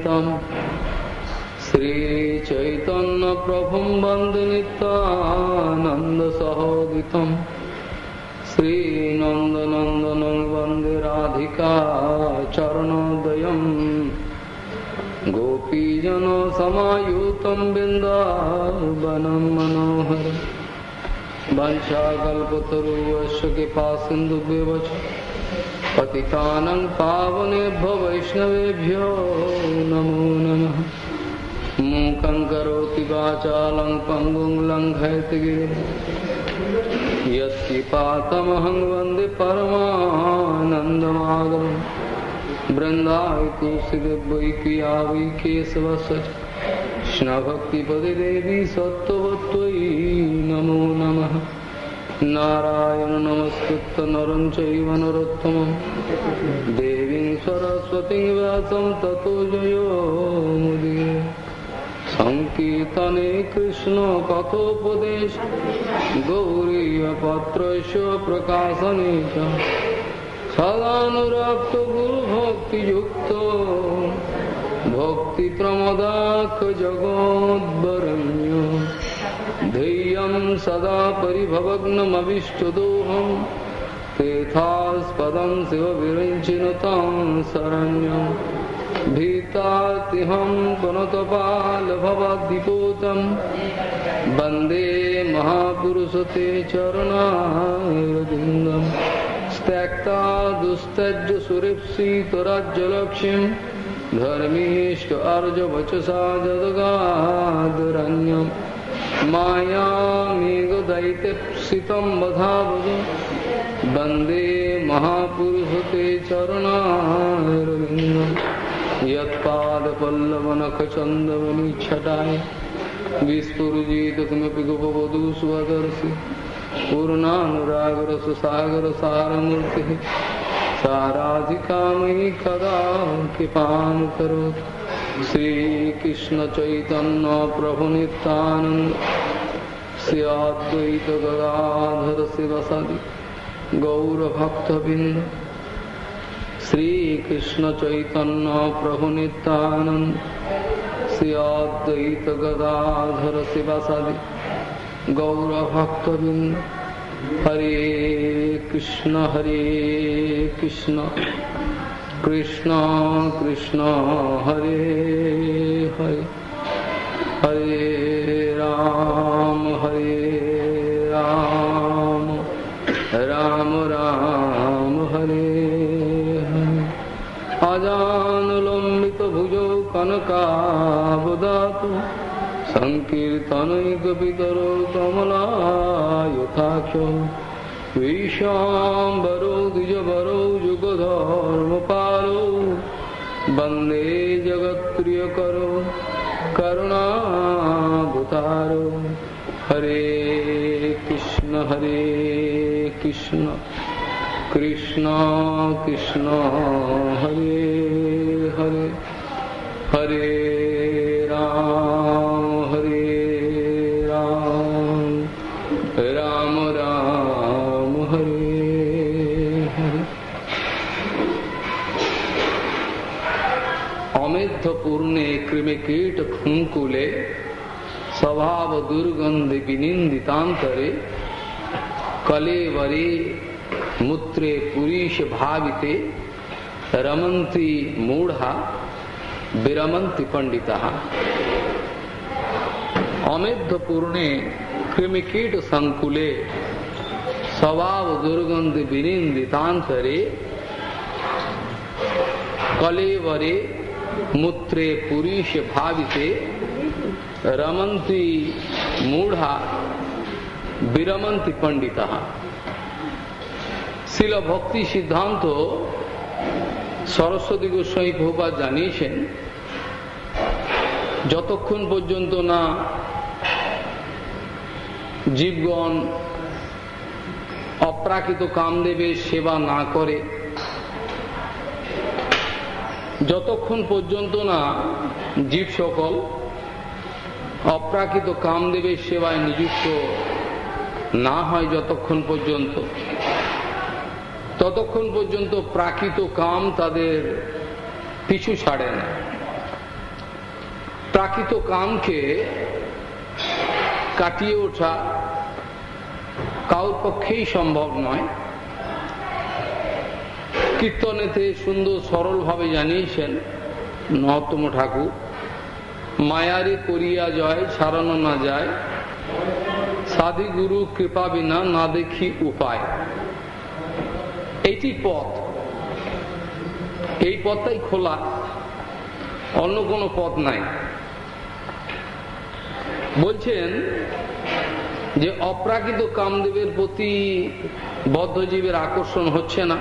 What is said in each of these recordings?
सहितं श्रीचैतन्यप्रभुं वंदे नित्यानन्दसहोदितं श्रीनन्दनन्दनं वंदे राधिका चरणोदयम्। गोपीजनसमायुतं बिन्दावनं मनोहर वंशाकल्पतरुवश्च कृपा सिन्धुव्यवच पतितानं पावनेभ्यो वैष्णवेभ्यो नमो नमः। मूकं करोति वाचालं पङ्गुं लङ्घयतिगिरिं यत्किपातमहं वंदे परमानन्दमाधवम् वृन्दाय तुलसीदेव कृष्णभक्तिपदे देवी सत्त्ववत्त्वयि नमो नमः। নারায়ণ নমস্কৃত নরঞ্চম দেবী সরস্বতী ব্যাসম ততো জয়োমুদিয়ে সংকীর্তনে কৃষ্ণ কথোপদেশ গৌরী পত্র প্রকাশনে সদানুরক্ত ভক্তি ভক্তিপ্রমদাখ জগদ্বরণ্য ध्येयं सदा परिभवग्नमविष्टदोहं तेथास्पदं शिवविरञ्चिनुतं शरण्यं भीतातिहं पुनतपालभवद्दिपूतं वंदे महापुरुषते चरणारविन्दम् त्यक्ता दुस्तज सुरेप्सितराज्यलक्ष्मीं धर्मीष्ट अर्जवचसा जदगादरण्यं मायामेघदैत्यप्सितं वधावद वंदे महापुरुषते चरणारविन्दं। यत्पादपल्लवनखचन्दवनिच्छटाय। विस्फुरिजित किमपि गोपवधू स्वदर्शि पूर्णानुरागरससागरसारमूर्तिः। साराधिकामयि कदा कृपां करोतु। শ্রীকৃষ্ণ চৈতন্য প্রভু নিত্যানন্দ শ্রী অদ্বৈত গদাধর শিবসাদি, গৌরভক্তবৃন্দ শ্রীকৃষ্ণ চৈতন্য প্রভু নিত্যানন্দ শ্রী অদ্বৈত গদাধর শিবসাদি, গৌরভক্তবৃন্দ। হরে কৃষ্ণ হরে কৃষ্ণ। কৃষ্ণ কৃষ্ণ, হরে হরে। হরে রাম হরে রাম। রাম রাম, হরে হরে। অজানুলম্বিত ভুজৌ কনকাবদাত সংকীর্তনৈকবিতর কমলায়থাক্ষ विशाम्बरो द्विजवरो युगधर्मपालो वंदे जगत्प्रियकरो, करुणाभुतारो। हरे कृष्ण हरे कृष्ण कृष्ण कृष्ण, हरे हरे हरे। ತೀರ್ಥಪೂರ್ಣೆ ಕ್ರಿಮೆ ಕೀಟ ಕುಂಕುಲೆ ಸ್ವಭಾವ ದುರ್ಗಂಧ ವಿನಿಂದಿತಾಂತರೆ ಕಲೇವರೆ मूत्रे पुरीष भाविते रमंती मूढ़ा विरमंती पंडिता। अमेध पूर्णे कृमिकीट संकुले, स्वभाव दुर्गंध विनिंदितांतरे कलेवरे मूत्रे पुरीश भाविते रमंती मूढ़ा বিরমন্তি পণ্ডিতা শিল ভক্তি সিদ্ধান্ত সরস্বতী গোস্বামী প্রভুপাত জানিয়েছেন যতক্ষণ পর্যন্ত না জীবগণ অপ্রাকৃত কামদেবের সেবা না করে যতক্ষণ পর্যন্ত না জীব সকল অপ্রাকৃত কামদেবের সেবায় নিযুক্ত না হয় যতক্ষণ পর্যন্ত, ততক্ষণ পর্যন্ত প্রাকৃত কাম তাদের পিছু ছাড়ে না। প্রাকৃত কামকে কাটিয়ে ওঠা কাউর পক্ষেই সম্ভব নয়। কীর্তনেতে সুন্দর সরলভাবে জানিয়েছেন নহত্তম ঠাকুর, মায়ারে করিয়া জয় সারানো না যায়, সাধি গুরু কৃপা বিনা না দেখি উপায়। এইটি পথ। এই পথটাই খোলা, অন্য কোনো পথ নাই। বলছেন যে, অপ্রাকৃত কামদেবের প্রতি বদ্ধজীবের আকর্ষণ হচ্ছে না।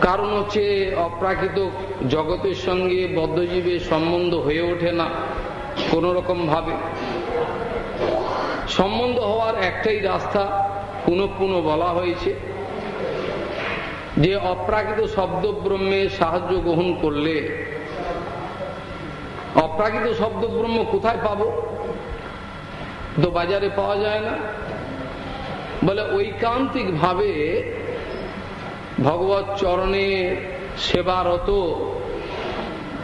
কারণ হচ্ছে অপ্রাকৃত জগতের সঙ্গে বদ্ধজীবের সম্বন্ধ হয়ে ওঠে না কোন রকম ভাবে সম্বন্ধ হওয়ার একটাই রাস্তা পুনঃ পুনঃ বলা হয়েছে যে অপ্রাকৃত শব্দ ব্রহ্মের সাহায্য গ্রহণ করলে অপ্রাকৃত শব্দ ব্রহ্ম কোথায় পাবো? তো বাজারে পাওয়া যায় না। বলে ঐকান্তিক ভাবে ভগবত চরণে সেবারত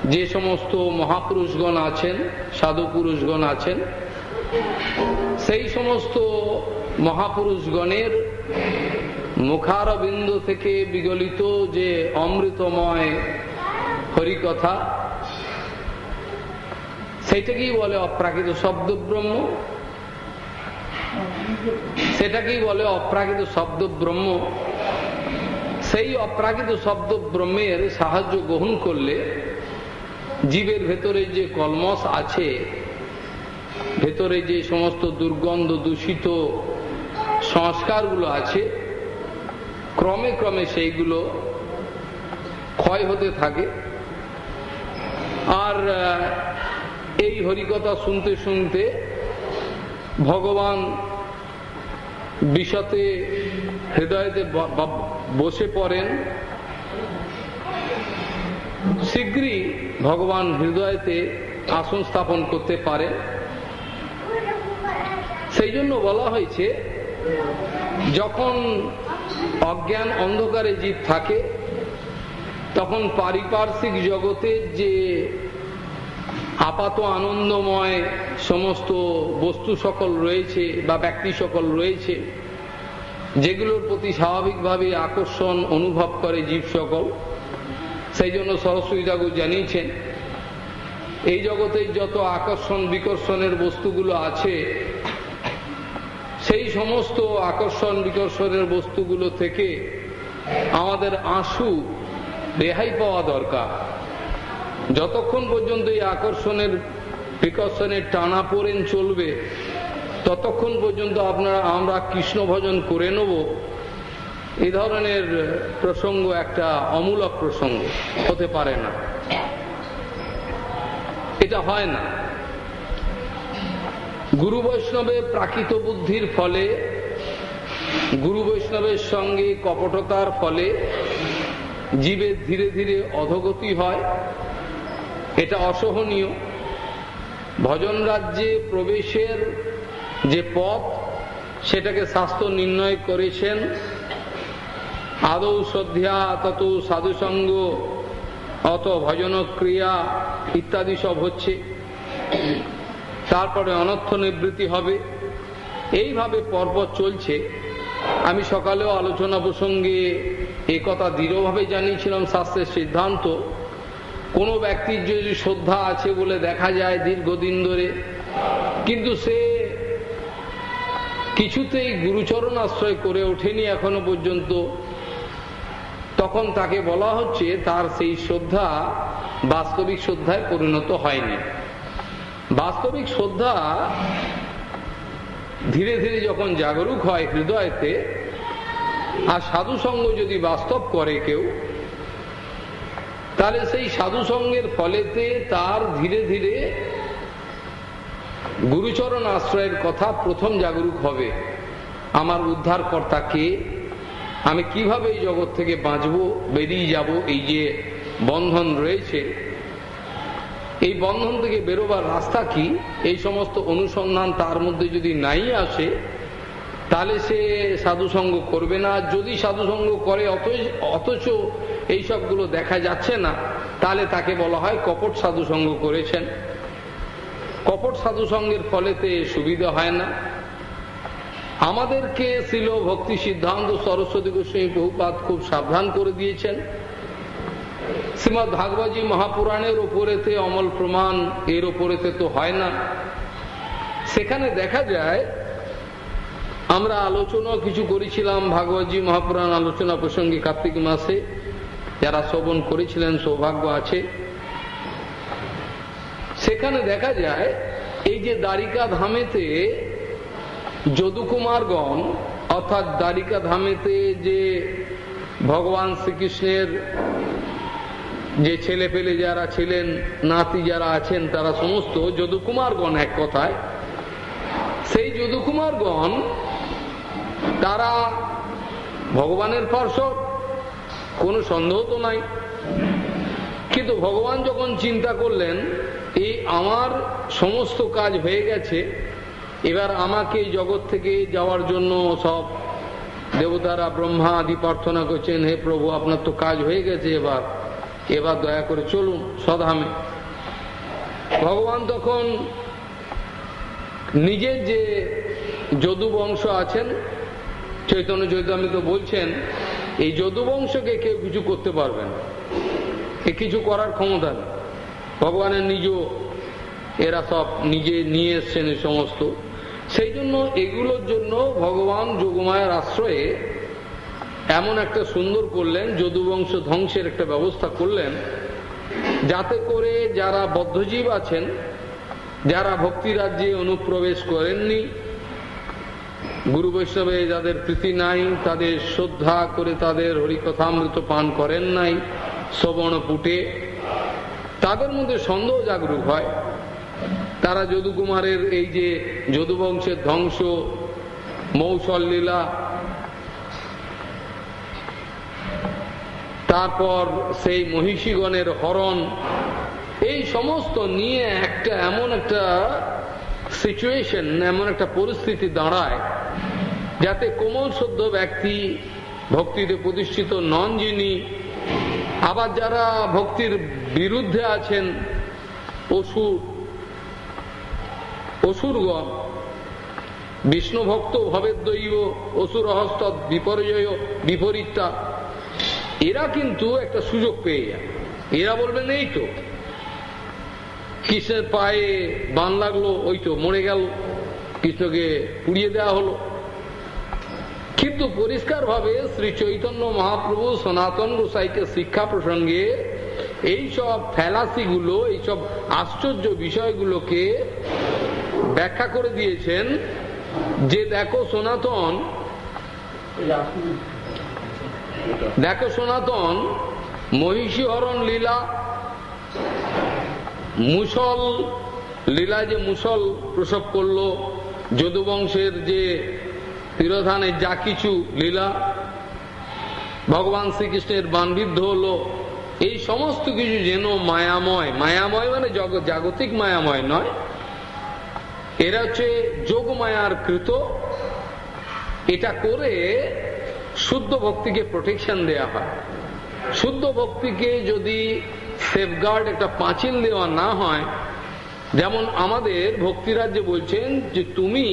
যে সমস্ত মহাপুরুষগণ আছেন সাধু পুরুষগণ আছেন, সেই সমস্ত মহাপুরুষগণের মুখারবিন্দ থেকে বিগলিত যে অমৃতময় হরিকথা সেটাকেই বলে অপ্রাকৃত শব্দ ব্রহ্ম সেটাকেই বলে অপ্রাকৃত শব্দ ব্রহ্ম সেই অপ্রাকৃত শব্দ ব্রহ্মের সাহায্য গ্রহণ করলে জীবের ভেতরে যে কলমস আছে, ভেতরে যে সমস্ত দুর্গন্ধ দূষিত সংস্কারগুলো আছে, ক্রমে ক্রমে সেইগুলো ক্ষয় হতে থাকে। আর এই হরিকথা শুনতে শুনতে ভগবান বিষতে হৃদয়তে বসে পড়েন। শীঘ্রই ভগবান হৃদয়তে আসন স্থাপন করতে পারে। সেই জন্য বলা হয়েছে, যখন অজ্ঞান অন্ধকারে জীব থাকে, তখন পারিপার্শ্বিক জগতের যে আপাত আনন্দময় সমস্ত বস্তু সকল রয়েছে বা ব্যক্তি সকল রয়েছে যেগুলোর প্রতি স্বাভাবিকভাবে আকর্ষণ অনুভব করে জীব সকল, সেই জন্য সরস্বতী ঠাকুর জানিয়েছেন, এই জগতের যত আকর্ষণ বিকর্ষণের বস্তুগুলো আছে, সেই সমস্ত আকর্ষণ বিকর্ষণের বস্তুগুলো থেকে আমাদের আঁসু রেহাই পাওয়া দরকার। যতক্ষণ পর্যন্ত এই আকর্ষণের বিকর্ষণের টানা পড়েন চলবে ততক্ষণ পর্যন্ত আপনারা আমরা কৃষ্ণ ভজন করে নেব। এ ধরনের প্রসঙ্গ একটা অমূলক প্রসঙ্গ হতে পারে না। এটা হয় না। গুরু বৈষ্ণবের প্রাকৃত বুদ্ধির ফলে, গুরু বৈষ্ণবের সঙ্গে কপটতার ফলে জীবের ধীরে ধীরে অধগতি হয়। এটা অসহনীয়। ভজন রাজ্যে প্রবেশের যে পথ সেটাকে শাস্ত্র নির্ণয় করেছেন। আদৌ শ্রদ্ধা, তত সাধুসঙ্গ, অত ভজন ক্রিয়া ইত্যাদি সব হচ্ছে। তারপরে অনর্থ নিবৃত্তি হবে। এইভাবে পর্বত চলছে। আমি সকালেও আলোচনা প্রসঙ্গে এ কথা দৃঢ়ভাবে জানিয়েছিলাম শাস্ত্রের সিদ্ধান্ত। কোনো ব্যক্তির যদি শ্রদ্ধা আছে বলে দেখা যায় দীর্ঘদিন ধরে, কিন্তু সে কিছুতেই গুরুচরণ আশ্রয় করে ওঠেনি এখনও পর্যন্ত। তখন তাকে বলা হচ্ছে তার সেই শ্রদ্ধা বাস্তবিক শ্রদ্ধায় পরিণত হয়নি। বাস্তবিক শ্রদ্ধা ধীরে ধীরে যখন জাগরুক হয় হৃদয়তে, আর সাধুসঙ্গ যদি বাস্তব করে কেউ, তাহলে সেই সাধুসঙ্গের ফলেতে তার ধীরে ধীরে গুরুচরণ আশ্রয়ের কথা প্রথম জাগরুক হবে। আমার উদ্ধারকর্তা কে? আমি কীভাবে এই জগৎ থেকে বাঁচবো, বেরিয়ে যাব? এই যে বন্ধন রয়েছে, এই বন্ধন থেকে বেরোবার রাস্তা কি? এই সমস্ত অনুসন্ধান তার মধ্যে যদি নাই আসে, তাহলে সে সাধুসঙ্গ করবে না। যদি সাধুসঙ্গ করে অথচ এই সবগুলো দেখা যাচ্ছে না, তাহলে তাকে বলা হয় কপট সাধুসঙ্গ করেছেন। কপট সাধু সঙ্গের ফলেতে সুবিধা হয় না। আমাদেরকে ছিল ভক্তি সিদ্ধান্ত সরস্বতী গোস্বামী বহুপাত খুব সাবধান করে দিয়েছেন। শ্রীমৎ ভাগবাজি মহাপুরাণের ওপরেতে অমল প্রমাণ এর ওপরেতে তো হয় না। সেখানে দেখা যায়, আমরা আলোচনা কিছু করেছিলাম, ভাগবতী মহাপুরাণ আলোচনা প্রসঙ্গে কার্তিক মাসে যারা শ্রবণ করেছিলেন, সৌভাগ্য আছে। সেখানে দেখা যায়, এই যে দ্বারিকা ধামেতে যদুকুমারগণ, অর্থাৎ দ্বারিকা ধামেতে যে ভগবান শ্রীকৃষ্ণের যে ছেলে পেলে যারা ছিলেন, নাতি যারা আছেন, তারা সমস্ত যদুকুমারগণ এক কথায়। সেই যদুকুমারগণ, তারা ভগবানের পার্শ্বদ কোনো সন্দেহ তো নাই। কিন্তু ভগবান যখন চিন্তা করলেন এই আমার সমস্ত কাজ হয়ে গেছে। এবার আমাকে জগৎ থেকে যাওয়ার জন্য সব দেবতারা, ব্রহ্মা আদি প্রার্থনা করছেন, হে প্রভু, আপনার তো কাজ হয়ে গেছে এবার। এবার দয়া করে চলুন সধামে। ভগবান তখন নিজের যে যদু বংশ আছেন, চৈতন্য চৈতামিত বলছেন, এই যদু বংশকে কেউ কিছু করতে পারবেন এ কিছু করার ক্ষমতা নেই। ভগবানের নিজ এরা সব নিজে নিয়ে এসছেন এই সমস্ত। সেই জন্য এগুলোর জন্য ভগবান যোগমায়ের আশ্রয়ে এমন একটা সুন্দর করলেন, যদুবংশ ধ্বংসের একটা ব্যবস্থা করলেন, যাতে করে যারা বদ্ধজীব আছেন, যারা ভক্তি রাজ্যে অনুপ্রবেশ করেননি, গুরু বৈষ্ণবে যাদের প্রীতি নাই, তাদের শ্রদ্ধা করে তাদের হরিকথামৃত পান করেন নাই, শ্রবণ পুটে তাদের মধ্যে সন্দেহ জাগরুক হয়। তারা যদুকুমারের এই যে যদুবংশের ধ্বংস, মৌসল লীলা, তারপর সেই মহিষীগণের হরণ, এই সমস্ত নিয়ে একটা এমন একটা সিচুয়েশন এমন একটা পরিস্থিতি দাঁড়ায়, যাতে কোমল সদ্য ব্যক্তি ভক্তিতে প্রতিষ্ঠিত নন যিনি আবার যারা ভক্তির বিরুদ্ধে আছেন অসুর অসুরগণ বিষ্ণু ভক্ত দৈব অসুর হস্ত বিপর্যয় বিপরীতটা এরা কিন্তু একটা সুযোগ পেয়ে যায়। এরা বলবেন, এই তো কৃষ্ণের পায়ে বান লাগল, ওই তো মরে গেল, কৃষ্ণকে পুড়িয়ে দেওয়া হলো। কিন্তু পরিষ্কার ভাবে শ্রী চৈতন্য মহাপ্রভু সনাতন গোসাইকে শিক্ষা প্রসঙ্গে এইসব ফ্যালাসিগুলো এইসব আশ্চর্য বিষয়গুলোকে ব্যাখ্যা করে দিয়েছেন যে দেখো সনাতন দেখো সনাতন, মহিষীহরণ লীলা, মুসল, লীলা যে মুসল প্রসব করল, যদুবংশের যে তিরোধানের যা কিছু লীলা ভগবান শ্রীকৃষ্ণের বানবিদ্ধ হলো, এই সমস্ত কিছু যেন মায়াময় মায়াময় মানে জাগতিক মায়াময় নয়, এরা হচ্ছে যোগ মায়ার কৃত, এটা করে শুদ্ধ ভক্তিকে প্রোটেকশন দেয়া হয়। শুদ্ধ ভক্তিকে যদি সেফগার্ড একটা পাঁচিল দেওয়া না হয়, যেমন আমাদের ভক্তিরাজ্যে বলছেন যে তুমি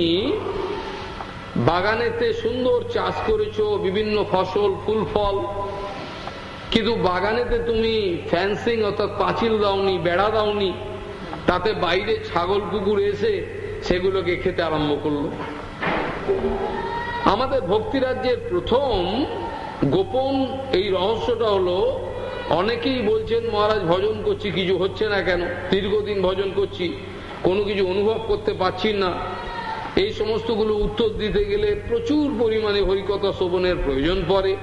বাগানেতে সুন্দর চাষ করেছ, বিভিন্ন ফসল, ফুল, ফল। কিন্তু বাগানেতে তুমি ফ্যান্সিং অর্থাৎ পাঁচিল দাওনি, বেড়া দাওনি, তাতে বাইরে ছাগল, কুকুর এসে সেগুলোকে খেতে আরম্ভ করল। আমাদের ভক্তিরাজ্যের প্রথম গোপন এই রহস্যটা হলো, অনেকেই বলছেন, মহারাজ, ভজন করছি, কিছু হচ্ছে না কেন? দীর্ঘদিন ভজন করছি, কোনো কিছু অনুভব করতে পারছি না। এই সমস্তগুলো উত্তর দিতে গেলে প্রচুর পরিমাণে হরিকথা শোভনের প্রয়োজন পড়ে।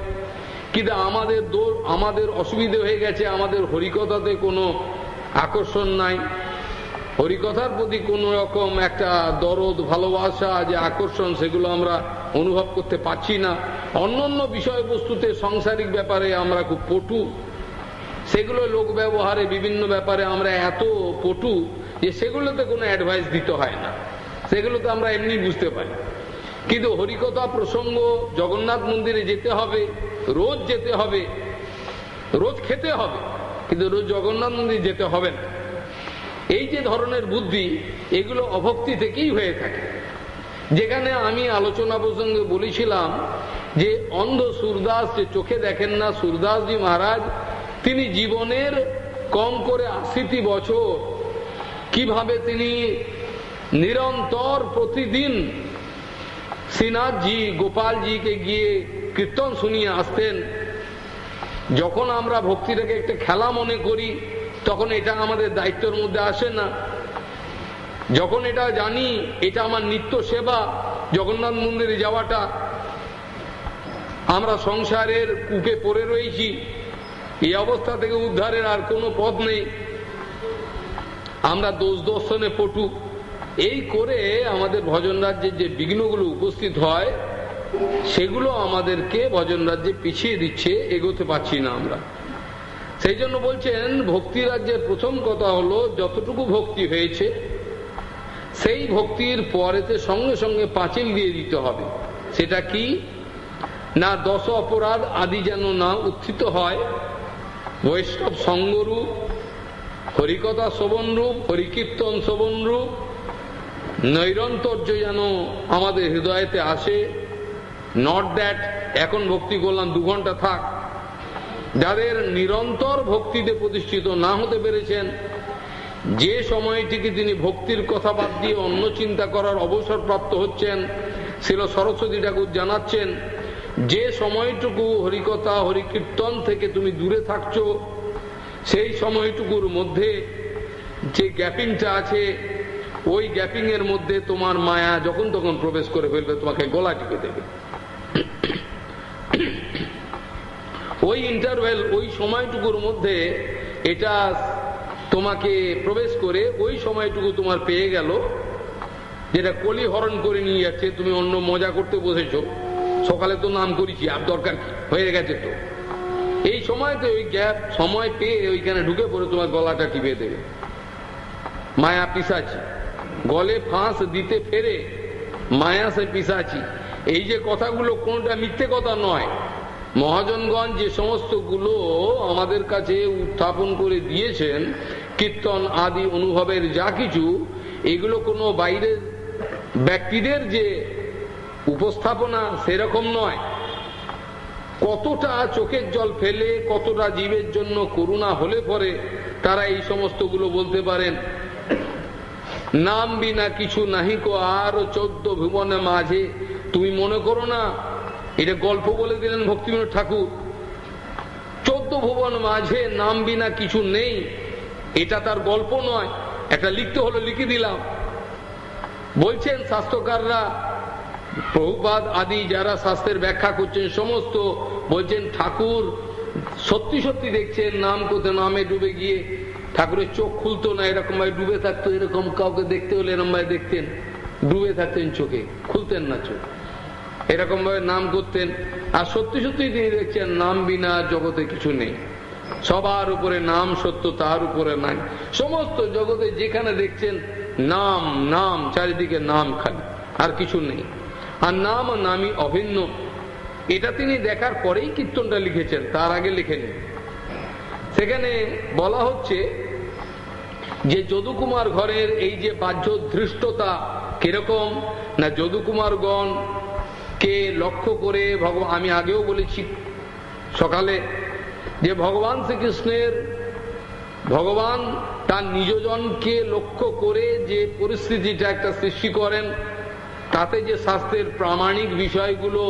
কিন্তু আমাদের দোর আমাদের অসুবিধে হয়ে গেছে, আমাদের হরিকথাতে কোনো আকর্ষণ নাই। হরিকথার প্রতি কোন রকম একটা দরদ, ভালোবাসা যে আকর্ষণ, সেগুলো আমরা অনুভব করতে পারছি না। অন্যান্য বিষয়বস্তুতে সাংসারিক ব্যাপারে আমরা খুব পটু। সেগুলো লোক ব্যবহারে বিভিন্ন ব্যাপারে আমরা এত পটু যে সেগুলোতে কোনো অ্যাডভাইস দিতে হয় না। সেগুলো তো আমরা এমনি বুঝতে পারি। কিন্তু হরিকথা প্রসঙ্গ, জগন্নাথ মন্দিরে যেতে হবে, রোজ যেতে হবে, রোজ খেতে হবে, কিন্তু রোজ জগন্নাথ মন্দির যেতে হবে না। এই যে ধরনের বুদ্ধি, এগুলো অভক্তি থেকেই হয়ে থাকে। যেখানে আমি আলোচনা প্রসঙ্গে বলেছিলাম যে অন্ধ সুরদাস যে চোখে দেখেন না, সুরদাসজি মহারাজ, তিনি জীবনের কম করে আশিটি বছর কীভাবে তিনি নিরন্তর প্রতিদিন শ্রীনাথজি গোপালজিকে গিয়ে কীর্তন শুনিয়ে আসতেন। যখন আমরা ভক্তিটাকে একটা খেলা মনে করি, তখন এটা আমাদের দায়িত্বের মধ্যে আসে না। যখন এটা জানি, এটা আমার নিত্য সেবা, জগন্নাথ মন্দিরে যাওয়াটা, আমরা সংসারের কুকে পড়ে রয়েছি, এই অবস্থা থেকে উদ্ধারের আর কোনো পথ নেই। আমরা দোষ দর্শনে পটু। এই করে আমাদের ভজন রাজ্যের যে বিঘ্নগুলো উপস্থিত হয়, সেগুলো আমাদেরকে ভজন রাজ্যে পিছিয়ে দিচ্ছে, এগোতে পারছি না আমরা। সেই জন্য বলছেন, ভক্তি রাজ্যের প্রথম কথা হলো, যতটুকু ভক্তি হয়েছে, সেই ভক্তির পরেতে সঙ্গে সঙ্গে পাঁচিল দিয়ে দিতে হবে। সেটা কি? না, দশ অপরাধ আদি যেন না উত্থিত হয়। বৈষ্ণব সঙ্গরূপ, হরিকথা শোভন রূপ হরিকীর্তন শোভন রূপ নৈরন্তর্য যেন আমাদের হৃদয়তে আসে নট দ্যাট এখন ভক্তি করলাম দু ঘণ্টা থাক। যাদের নিরন্তর ভক্তিতে প্রতিষ্ঠিত না হতে পেরেছেন, যে সময়টিকে তিনি ভক্তির কথা বাদ দিয়ে অন্য চিন্তা করার অবসর প্রাপ্ত হচ্ছেন ছিল সরস্বতী ঠাকুর জানাচ্ছেন, যে সময়টুকু হরিকথা, হরিকীর্তন থেকে তুমি দূরে থাকছো, সেই সময়টুকুর মধ্যে যে গ্যাপিংটা আছে ওই গ্যাপিং এর মধ্যে তোমার মায়া যখন তখন প্রবেশ করে ফেলবে, তোমাকে গলা টিপে দেবে। ওই ইন্টারভেল ওই সময়টুকুর মধ্যে এটা তোমাকে প্রবেশ করে ওই সময়টুকু তোমার পেয়ে গেল, যেটা কলি হরণ করে নিয়ে যাচ্ছে, তুমি অন্য মজা করতে বসেছ। সকালে তো নাম করেছি, আর দরকার কি? হয়ে গেছে তো। এই সময়তে ওই গ্যাপ, সময় পেয়ে ওইখানে ঢুকে পড়ে তোমার গলাটা টিপে দেবে। মায়া পিসাচি। গলে ফাঁস দিতে ফেরে মায়া সে পিসাচি। এই যে কথাগুলো কোনটা মিথ্যে কথা নয়। মহাজনগঞ্জ যে সমস্তগুলো আমাদের কাছে উত্থাপন করে দিয়েছেন, কীর্তন আদি অনুভবের যা কিছু, এগুলো কোনো বাইরের ব্যক্তিদের যে উপস্থাপনা সেরকম নয়। কতটা চোখের জল ফেলে, কতটা জীবের জন্য করুণা হলে পরে তারা এই সমস্তগুলো বলতে পারেন। নাম বিনা কিছু নাহি কো, আর চোদ্দ ভুবনে মাঝে। তুমি মনে করো না, এটা গল্প বলে দিলেন ভক্তিবিনোদ ঠাকুর। চোদ্দ ভুবন মাঝে নাম বিনা কিছু নেই, এটা তার গল্প নয়। একটা লিখতে হলো, লিখে দিলাম। বলছেন স্বাস্থ্যকাররা, প্রভুপাদ আদি যারা স্বাস্থ্যের ব্যাখ্যা করছেন, সমস্ত বলছেন ঠাকুর সত্যি সত্যি দেখছেন, নাম কোথায়, নামে ডুবে গিয়ে ঠাকুরের চোখ খুলতো না, এরকম ভাবে ডুবে থাকতো, এরকম কাউকে দেখতে হলে এরকম ভাবে দেখতেন, ডুবে থাকতেন চোখে, খুলতেন না চোখ। এরকম ভাবে নাম করতেন, আর সত্যি সত্যি তিনি দেখছেন, নাম বিনা জগতে কিছু নেই। সবার উপরে নাম সত্য, তার উপরে নাই। সমস্ত জগতে যেখানে দেখছেন, নাম নাম, চারিদিকে নাম খালি, আর কিছু নেই। আর নাম নামই অভিন্ন। এটা তিনি দেখার পরেই কীর্তনটা লিখেছেন, তার আগে লিখেনি সেখানে বলা হচ্ছে যে যদুকুমার ঘরের এই যে বাহ্য ধৃষ্টতা কীরকম, না যদুকুমারগণ কে লক্ষ্য করে ভগবান আমি আগেও বলেছি সকালে যে ভগবান শ্রীকৃষ্ণের, ভগবান তার নিজজনকে লক্ষ্য করে যে পরিস্থিতিটা একটা সৃষ্টি করেন, তাতে যে শাস্ত্রের প্রামাণিক বিষয়গুলো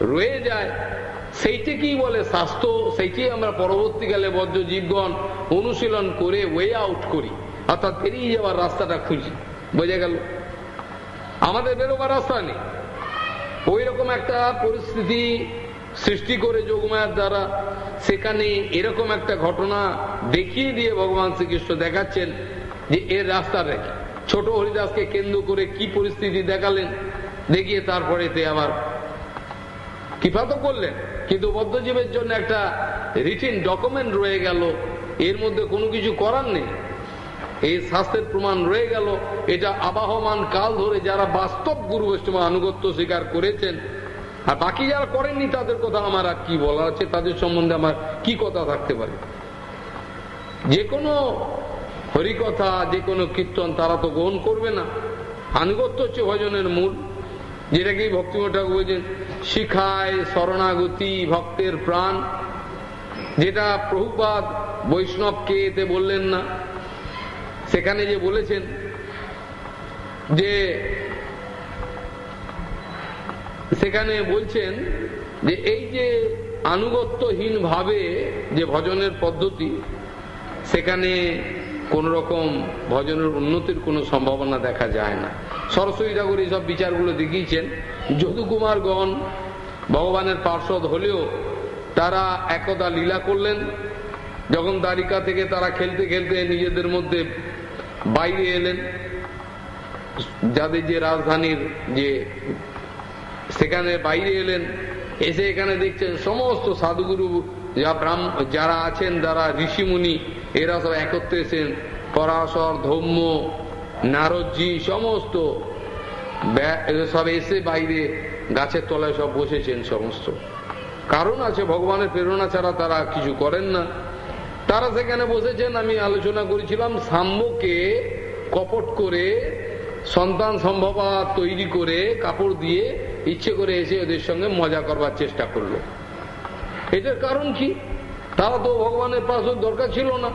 রয়ে যায় সেইটাকেই বলে স্বাস্থ্য, সেইটাই আমরা পরবর্তীকালে বদ্ধ জীবগণ অনুশীলন করে ওয়ে আউট করি। অর্থাৎ বেরিয়ে যাওয়ার রাস্তাটা খুঁজি। বোঝা গেল? আমাদের বেরোবার রাস্তা নেই। ওই রকম একটা পরিস্থিতি সৃষ্টি করে যোগমায়ার দ্বারা সেখানে এরকম একটা ঘটনা দেখিয়ে দিয়ে ভগবান শ্রীকৃষ্ণ দেখাচ্ছেন যে এর রাস্তা রেখে ছোট হরিদাসকে কেন্দ্র করে কি পরিস্থিতি দেখালেন, দেখিয়ে তারপরে তে আবার কৃপা তো করলেন। কিন্তু বদ্ধজীবের জন্য একটা রিটিন ডকুমেন্ট রয়ে গেল। এর মধ্যে কোনো কিছু করার নেই। এই শাস্ত্রের প্রমাণ রয়ে গেল। এটা আবাহমান কাল ধরে যারা বাস্তব গুরু বৈষ্ণব আনুগত্য স্বীকার করেছেন, আর বাকি যারা করেননি, তাদের কথা আমার আর কি বলা আছে? তাদের সম্বন্ধে আমার কি কথা থাকতে পারে? যে কোনো হরিকথা, যে কোনো কীর্তন তারা তো গ্রহণ করবে না। আনুগত্য হচ্ছে ভজনের মূল। যেটাকেই ভক্তিমঠ ঠাকুর বলছেন শিখায় শরণাগতি, ভক্তের প্রাণ। যেটা প্রভুপাদ বৈষ্ণবকে এতে বললেন না। সেখানে যে বলেছেন যে, সেখানে বলছেন যে, এই যে আনুগত্যহীন ভাবে যে ভজনের পদ্ধতি, সেখানে কোন রকম ভজনের উন্নতির কোনো সম্ভাবনা দেখা যায় না। সরস্বতী ঠাকুর এইসব বিচারগুলো দেখিয়েছেন। যদুকুমারগণ ভগবানের পার্শ্বদ হলেও তারা একদা লীলা করলেন। যখন দ্বারিকা থেকে তারা খেলতে খেলতে নিজেদের মধ্যে বাইরে এলেন। যাদের যে রাজধানীর যে সেখানে বাইরে এলেন। এসে এখানে দেখছেন সমস্ত সাধুগুরু যারা আছেন, যারা ঋষিমুনি, এরা সব একত্রে এসেন পরাশর, ধৌম্য, নারদজি, সমস্ত সব এসে বাইরে গাছের তলায় সব বসেছেন সমস্ত। কারণ আছে, ভগবানের প্রেরণা ছাড়া তারা কিছু করেন না। তারা সেখানে বসেছেন, আমি আলোচনা করেছিলাম, সাম্যকে কপট করে, সন্তান সম্ভবা তৈরি করে, কাপড় দিয়ে ইচ্ছে করে এসে ওদের সঙ্গে মজা করবার চেষ্টা করল। এটার কারণ কি? তারা তো ভগবানের পাশ দরকার ছিল না।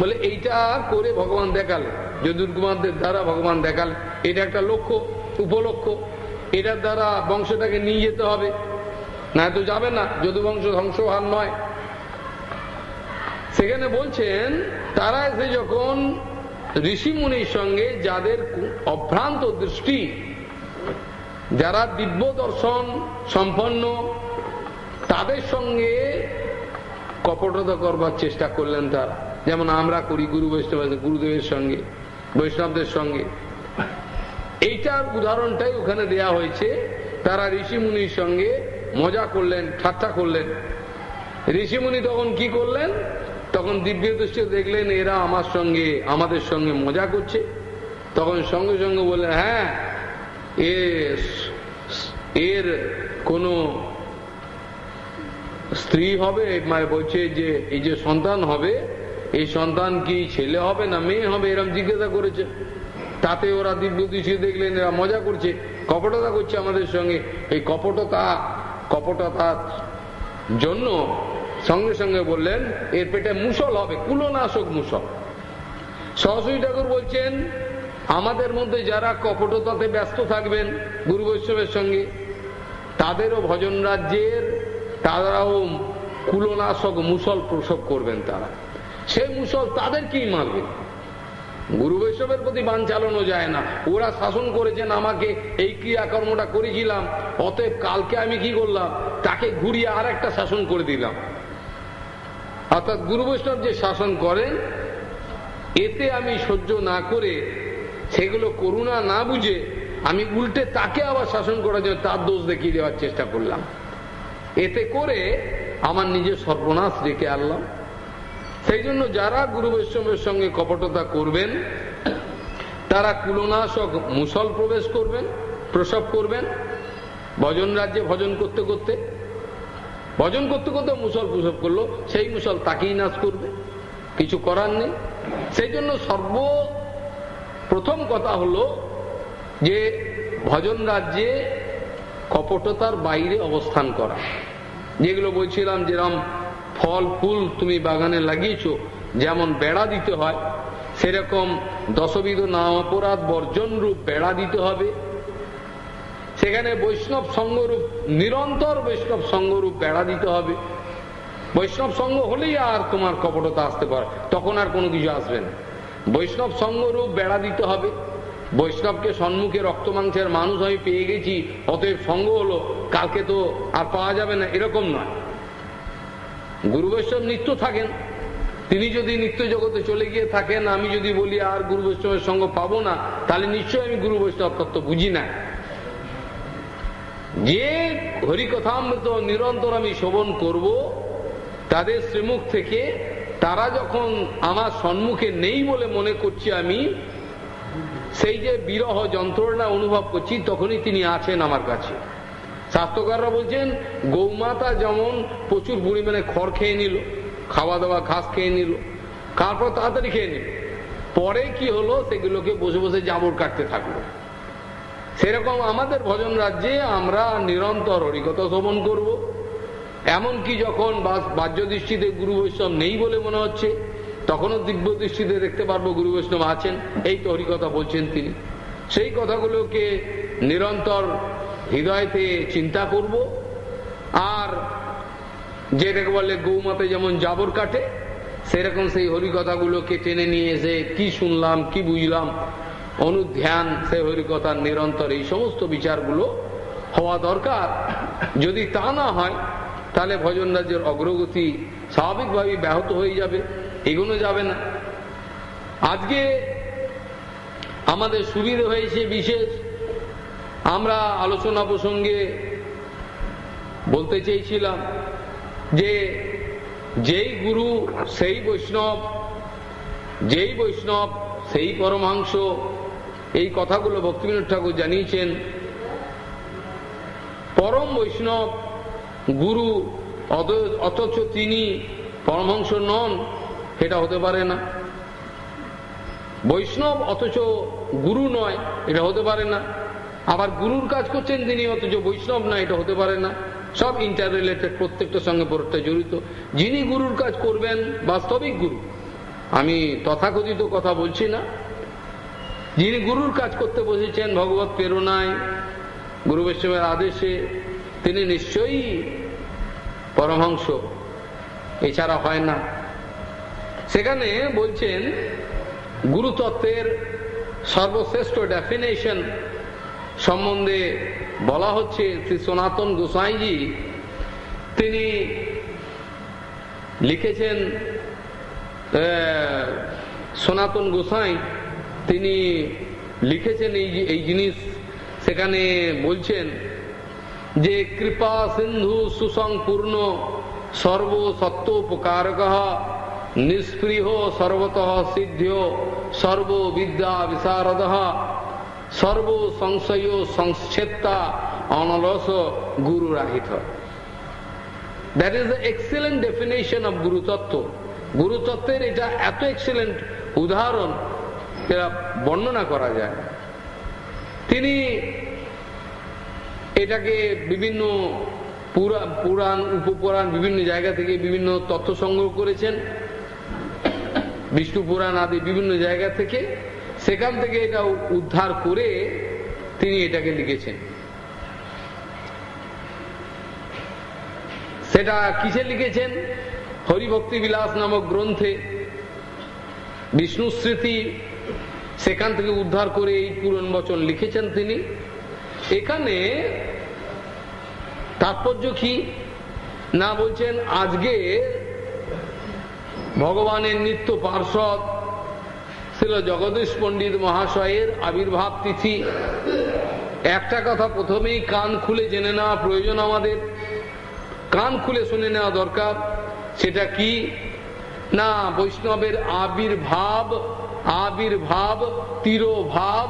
বলে এইটা করে ভগবান দেখালে। যদুর কুমারদের দ্বারা ভগবান দেখালে। এটা একটা লক্ষ্য উপলক্ষ এটার দ্বারা বংশটাকে নিয়ে যেতে হবে। না তো যাবে না, যদু বংশ ধ্বংস হার নয়। সেখানে বলছেন, তারা এসে যখন ঋষিমুনির সঙ্গে যাদের অভ্রান্ত দৃষ্টি, যারা দিব্য দর্শন সম্পন্ন তাদের সঙ্গে কপটতা করবার চেষ্টা করলেন তারা। যেমন আমরা করি গুরু বৈষ্ণব গুরুদেবের সঙ্গে, বৈষ্ণবদের সঙ্গে। এইটার উদাহরণটাই ওখানে দেয়া হয়েছে। তারা ঋষিমুনির সঙ্গে মজা করলেন, ঠাট্টা করলেন। ঋষিমুনি তখন কি করলেন? তখন দিব্য দৃষ্টি দেখলেন, এরা আমার সঙ্গে, আমাদের সঙ্গে মজা করছে। তখন সঙ্গে সঙ্গে বললেন হ্যাঁ এর কোনো স্ত্রী হবে মানে বলছে যে এই যে সন্তান হবে, এই সন্তান কি ছেলে হবে না মেয়ে হবে এরকম জিজ্ঞাসা করেছে। তাতে ওরা দিব্য দৃষ্টি দেখলেন, এরা মজা করছে, কপটতা করছে আমাদের সঙ্গে। এই কপটতা, কপটতার জন্য সঙ্গে সঙ্গে বললেন, এর পেটে মুসল হবে, কুলনাশক মুসল। সরস্বতী ঠাকুর বলছেন, আমাদের মধ্যে যারা কপটতাতে ব্যস্ত থাকবেন, গুরু বৈষ্ণবের সঙ্গে, তাদেরও ভজন রাজ্যের তারাও কুলনাশক মুসল প্রসব করবেন তারা। সেই মুসল তাদেরকেই মারবে। গুরু বৈষ্ণবের প্রতি বান চালানো যায় না। ওরা শাসন করেছেন আমাকে, এই ক্রিয়াকর্মটা করেছিলাম। অতএব কালকে আমি কি করলাম? তাকে ঘুরিয়ে আর একটা শাসন করে দিলাম। অর্থাৎ গুরু বৈষ্ণব যে শাসন করেন, এতে আমি সহ্য না করে সেগুলো করুণা না বুঝে আমি উল্টে তাকে আবার শাসন করার জন্য তার দোষ দেখিয়ে দেওয়ার চেষ্টা করলাম। এতে করে আমার নিজের সর্বনাশ রেখে আনলাম। সেই জন্য যারা গুরু বৈষ্ণবের সঙ্গে কপটতা করবেন, তারা কুলনাশক মুসল প্রবেশ করবেন, প্রসব করবেন, ভজন রাজ্যে ভজন করতে করতে। ভজন করতে করতে মুসল প্রসব করল, সেই মুসল তাকেই নাশ করবে, কিছু করার নেই। সেই জন্য সর্ব প্রথম কথা হলো যে, ভজন রাজ্যে কপটতার বাইরে অবস্থান করা। যেগুলো বলছিলাম যেরকম ফল, ফুল তুমি বাগানে লাগিয়েছ, যেমন বেড়া দিতে হয়, সেরকম দশবিধ নাম অপরাধ বর্জন রূপ বেড়া দিতে হবে। সেখানে বৈষ্ণব সঙ্গরূপ নিরন্তর বৈষ্ণব সঙ্গরূপ বেড়া দিতে হবে। বৈষ্ণব সঙ্গ হলেই আর তোমার কপটতা আসতে পারে, তখন আর কোনো কিছু আসবে না। বৈষ্ণব সঙ্গরূপ বেড়া দিতে হবে। বৈষ্ণবকে সম্মুখে রক্ত মাংসের মানুষ আমি পেয়ে গেছি, অতএব সঙ্গ হলো, কালকে তো আর পাওয়া যাবে না, এরকম নয়। গুরু বৈষ্ণব নিত্য থাকেন, তিনি যদি নিত্য জগতে চলে গিয়ে থাকেন, আমি যদি বলি আর গুরু বৈষ্ণবের সঙ্গ পাবো না, তাহলে নিশ্চয়ই আমি গুরু বৈষ্ণব তত্ত্ব বুঝি না। যে হরিকথামৃত নিরন্তর আমি শোভন করব, তাদের শ্রীমুখ থেকে তারা যখন আমার সম্মুখে নেই বলে মনে করছি আমি সেই যে বিরহ যন্ত্রণা অনুভব করছি, তখনই তিনি আছেন আমার কাছে। স্বাস্থ্যকাররা বলছেন, গৌমাতা যেমন প্রচুর পরিমাণে খড় খেয়ে নিল খাওয়া দাওয়া ঘাস খেয়ে নিল, তারপর তাড়াতাড়ি খেয়ে নিল। পরে কি হলো, সেগুলোকে বসে বসে জাবর কাটতে থাকল। সেরকম আমাদের ভজন রাজ্যে আমরা নিরন্তর হরিকথা শ্রবণ করব। এমনকি যখন বাহ্য দৃষ্টিতে গুরু বৈষ্ণব নেই বলে মনে হচ্ছে তখনও দিব্য দৃষ্টিতে দেখতে পারব গুরু বৈষ্ণব আছেন, এই তো হরিকথা বলছেন তিনি। সেই কথাগুলোকে নিরন্তর হৃদয়তে চিন্তা করব, আর যেটাকে বলে গৌমাতে যেমন জাবর কাটে, সেরকম সেই হরিকথাগুলোকে টেনে নিয়ে এসে কি শুনলাম, কি বুঝলাম, অনুধ্যান সে হরিকথার নিরন্তর, এই সমস্ত বিচারগুলো হওয়া দরকার। যদি তা না হয়, তাহলে ভজন রাজ্যের অগ্রগতি স্বাভাবিকভাবে ব্যাহত হয়ে যাবে। এগোনো যাবে না। আজকে আমাদের সুবিধে হয়েছে বিশেষ। আমরা আলোচনা প্রসঙ্গে বলতে চেয়েছিলাম যে, যেই গুরু সেই বৈষ্ণব, যেই বৈষ্ণব সেই পরমাংশ এই কথাগুলো ভক্তিবিনোদ ঠাকুর জানিয়েছেন। পরম বৈষ্ণব গুরু, অথচ তিনি পরমহংস নন এটা হতে পারে না। বৈষ্ণব অথচ গুরু নয়, এটা হতে পারে না। আবার গুরুর কাজ করছেন তিনি, অথচ বৈষ্ণব না, এটা হতে পারে না। সব ইন্টার রিলেটেড প্রত্যেকটার সঙ্গে প্রত্যেকটা জড়িত। যিনি গুরুর কাজ করবেন, বাস্তবিক গুরু। আমি তথাকথিত কথা বলছি না। যিনি গুরুর কাজ করতে বসেছেন, ভগবত প্রেরণায়, গুরু বৈষ্ণবের আদেশে, তিনি নিশ্চয়ই পরমহংস। এছাড়া হয় না। সেখানে বলছেন, গুরুতত্ত্বের সর্বশ্রেষ্ঠ ডেফিনেশন সম্বন্ধে বলা হচ্ছে শ্রী সনাতন গোসাইজি তিনি লিখেছেন সনাতন গোসাই তিনি লিখেছেন এই এই জিনিস সেখানে বলছেন যে, কৃপা সিন্ধু সুসংপূর্ণ সর্ব নিষ্পৃহ সর্বত সিদ্ধ সর্ববিদ্যা বিশারদ সর্ব সংশয় সংচ্ছেত্তা অনলস গুরু রাহিত that is the excellent definition of গুরুতত্ত্ব গুরুতত্ত্বের এটা এত এক্সেলেন্ট উদাহরণ এটা বর্ণনা করা যায়। তিনি এটাকে বিভিন্ন পুরাণ, উপপুরাণ, বিভিন্ন জায়গা থেকে বিভিন্ন তথ্য সংগ্রহ করেছেন। বিষ্ণু পুরাণ আদি বিভিন্ন জায়গা থেকে সেখান থেকে এটা উদ্ধার করে তিনি এটাকে লিখেছেন। সেটা কিসে লিখেছেন? হরিভক্তি বিলাস নামক গ্রন্থে। বিষ্ণু স্মৃতি সেখান থেকে উদ্ধার করে এই পুরন বচন লিখেছেন তিনি। এখানে তাৎপর্য কি? না বলছেন, আজকে ভগবানের নিত্য পার্শ্বদ ছিল জগদীশ পণ্ডিত মহাশয়ের আবির্ভাব তিথি। একটা কথা প্রথমেই কান খুলে জেনে নেওয়া প্রয়োজন আমাদের। কান খুলে শুনে নেওয়া দরকার, সেটা কি? না, বৈষ্ণবের আবির্ভাব আবির্ভাব, তিরোভাব,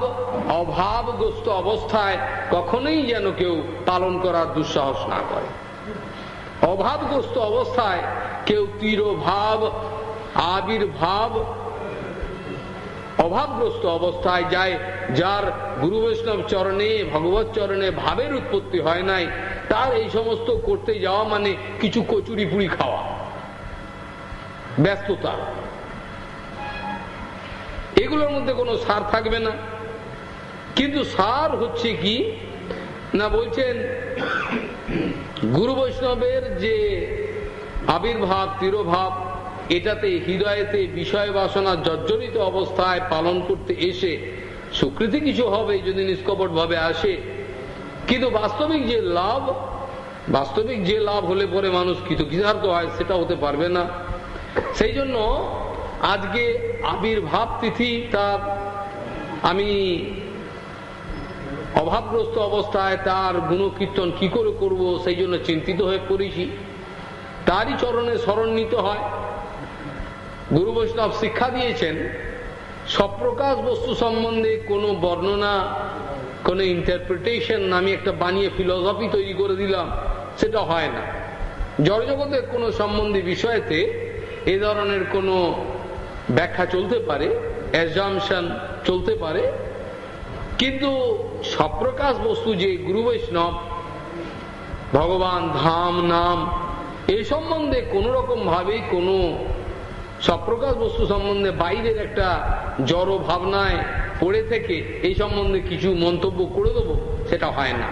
অভাবগ্রস্ত অবস্থায় কখনোই যেন কেউ পালন করার দুঃসাহস না করে। অভাবগ্রস্ত অবস্থায় কেউ তিরোভাব, আবির্ভাব, অভাবগ্রস্ত অবস্থায় যায়, যার গুরু বৈষ্ণব চরণে, ভগবত চরণে ভাবের উৎপত্তি হয় নাই, তার এই সমস্ত করতে যাওয়া মানে কিছু কচুরি পুরি খাওয়া, ব্যস্ততা। এগুলোর মধ্যে কোনো সার থাকবে না। কিন্তু সার হচ্ছে কি? না বলছেন, গুরু বৈষ্ণবের যে আবির্ভাব, তিরোভাব, এটাতে হৃদয়েতে বিষয় বাসনা জর্জরিত অবস্থায় পালন করতে এসে স্বীকৃতি কিছু হবে যদি নিষ্কপট ভাবে আসে। কিন্তু বাস্তবিক যে লাভ, বাস্তবিক যে লাভ হলে পরে মানুষ কৃতকৃতার্থ হয়, সেটা হতে পারবে না। সেই জন্য আজকে আবির্ভাব তিথি তার আমি অভাবগ্রস্ত অবস্থায় তার গুণকীর্তন কি করে করব সেই জন্য চিন্তিত হয়ে পড়েছি। তারই চরণে স্মরণ নিতে হয়। গুরু বৈষ্ণব শিক্ষা দিয়েছেন সপ্রকাশ বস্তু সম্বন্ধে কোনো বর্ণনা, কোনো ইন্টারপ্রিটেশন আমি একটা বানিয়ে ফিলসফি তৈরি করে দিলাম, সেটা হয় না। জড়জগতের কোনো সম্বন্ধে বিষয়তে এ ধরনের কোনো ব্যাখ্যা চলতে পারে অ্যাজামশন চলতে পারে। কিন্তু সপ্রকাশ বস্তু যে গুরু বৈষ্ণব, ভগবান ধাম নাম এই সম্বন্ধে কোনো রকম ভাবেই কোনো সপ্রকাশ বস্তু সম্বন্ধে বাইরের একটা জড় ভাবনায় পড়ে থেকে এই সম্বন্ধে কিছু মন্তব্য করে দেবো, সেটা হয় না।